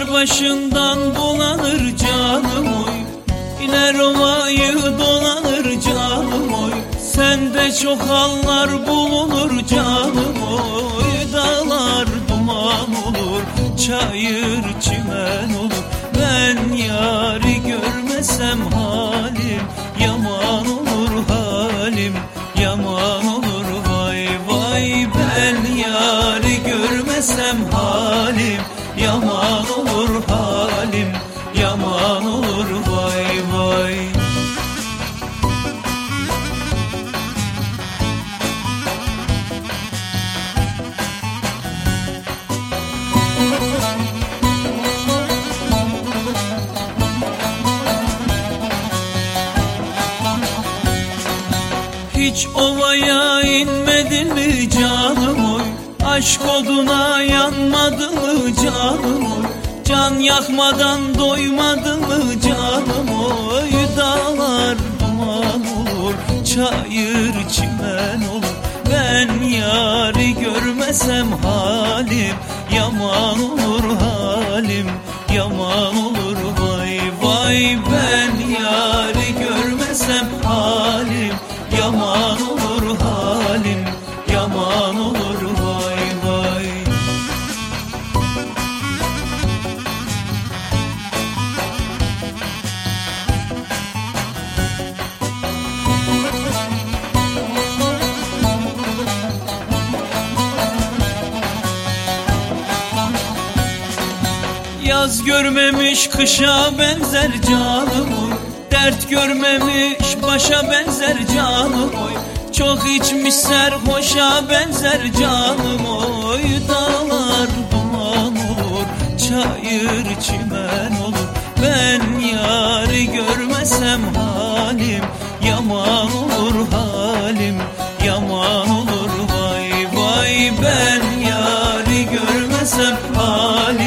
başından bulanır canım oy. İner ovayı dolanır canım oy. Sende çok hallar bulunur canım oy. Dağlar duman olur çayır çimen olur. Ben yari görmesem halim Yaman olur halim yaman olur. Vay vay Ben yari görmesem halim Yaman olur Yaman olur vay vay. Hiç ovaya inmedin mi canım oy? Aşk oduna yanmadın mı canım oy Can yakmadan doymadın mı canım? Oy Dağlar duman olur Çayır çimen olur. Ben yari görmesem halim Yaman olur halim Yaman olur. Vay vay Ben yari görmesem halim Yaman olur Yaz görmemiş kışa benzer canım oy Dert görmemiş başa benzer canım oy Çok içmiş serhoşa benzer canım oy Dağlar duman olur çayır çimen olur. Ben yarı görmesem halim yaman olur halim. Yaman olur vay vay ben yarı görmesem halim.